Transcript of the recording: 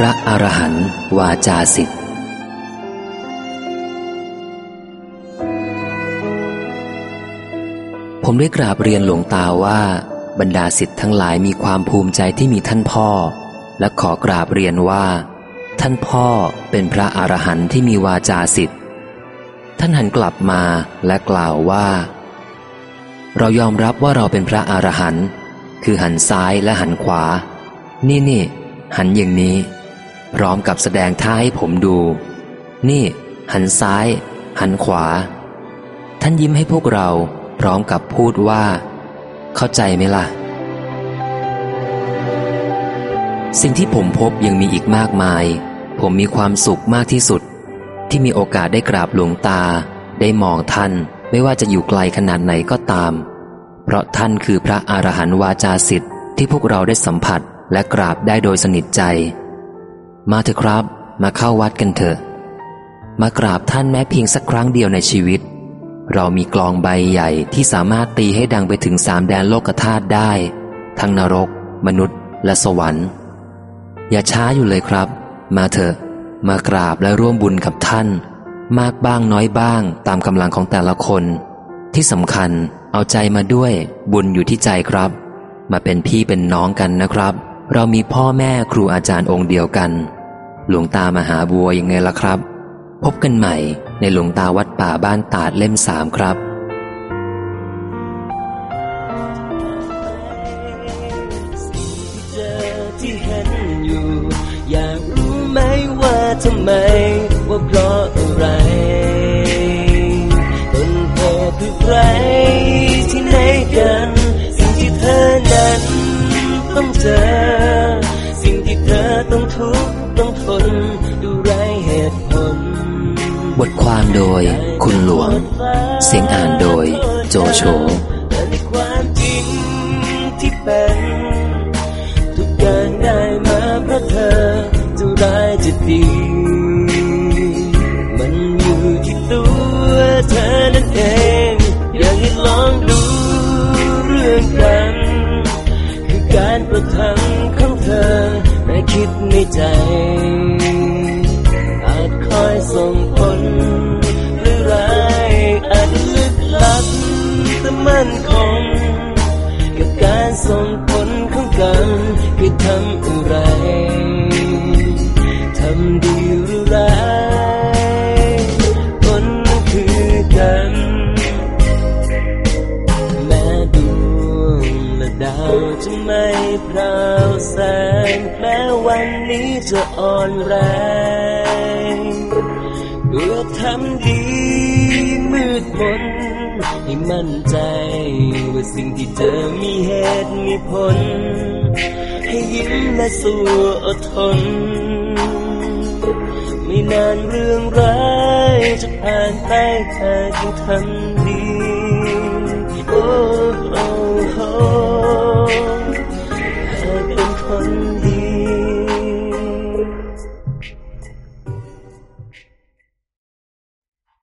พระอรหันต์วาจาสิทธิ์ผมได้กราบเรียนหลวงตาว่า บรรดาสิทธิ์ทั้งหลายมีความภูมิใจที่มีท่านพ่อ และขอกราบเรียนว่า ท่านพ่อเป็นพระอรหันต์ที่มีวาจาสิทธิ์ท่านหันกลับมาและกล่าวว่า เรายอมรับว่าเราเป็นพระอรหันต์คือหันซ้ายและหันขวา นี่นี่หันอย่างนี้ พร้อมกับแสดงท่าให้ผมดู นี่ หันซ้าย หันขวา ท่านยิ้มให้พวกเราพร้อมกับพูดว่า เข้าใจไหมล่ะ สิ่งที่ผมพบยังมีอีกมากมาย ผมมีความสุขมากที่สุด ที่มีโอกาสได้กราบหลวงตา ได้มองท่านไม่ว่าจะอยู่ไกลขนาดไหนก็ตาม เพราะท่านคือพระอรหันต์วาจาสิทธิ์ที่พวกเราได้สัมผัสและกราบได้โดยสนิทใจ มาเถอะครับ มาเข้าวัดกันเถอะ มากราบท่านแม้เพียงสักครั้งเดียวในชีวิต เรามีกลองใบใหญ่ที่สามารถตีให้ดังไปถึงสามแดนโลกธาตุได้ ทั้งนรก มนุษย์ และสวรรค์ อย่าช้าอยู่เลยครับ มาเถอะ มากราบและร่วมบุญกับท่าน มากบ้างน้อยบ้างตามกำลังของแต่ละคน ที่สำคัญเอาใจมาด้วย บุญอยู่ที่ใจครับ มาเป็นพี่เป็นน้องกันนะครับ เรามีพ่อแม่ครูอาจารย์องค์เดียวกัน หลวงตามหาบัวยังไงล่ะครับ พบกันใหม่ในหลวงตาวัดป่าบ้านตาดเล่มสามครับอที่เห็นอยู่อยากรู้ไหมว่าทำไม ว่าเพราะอะไรต้นเหตุคือใครที่ไหนกัน สิ่งที่เธอนั้นต้องเจอ โดย คุณหลวง เสียงอ่านโดย โจโฉแต่ในความจริงที่เป็นทุกอย่างได้มาเพราะเธอจะร้ายจะดี มันอยู่ที่ตัวเธอนั่นเอง อยากให้ลองดูเรื่องกันคือการประทังของเธอในคิดในใจ อาจคอยส่ง ส่งผลของกันคือทำอะไร ทำดีหรือร้ายผลนั้นคือกันแม้ดวงและดาวจะไม่พราวแสงแม้วันนี้จะอ่อนแรงเพื่อทำดี มืดมนให้มั่นใจ ว่าสิ่งที่เธอมีเหตุมีผล ให้ยิ้มและสู้อดทน ไม่นานเรื่องร้ายจะผ่านไปเธอจึงทำ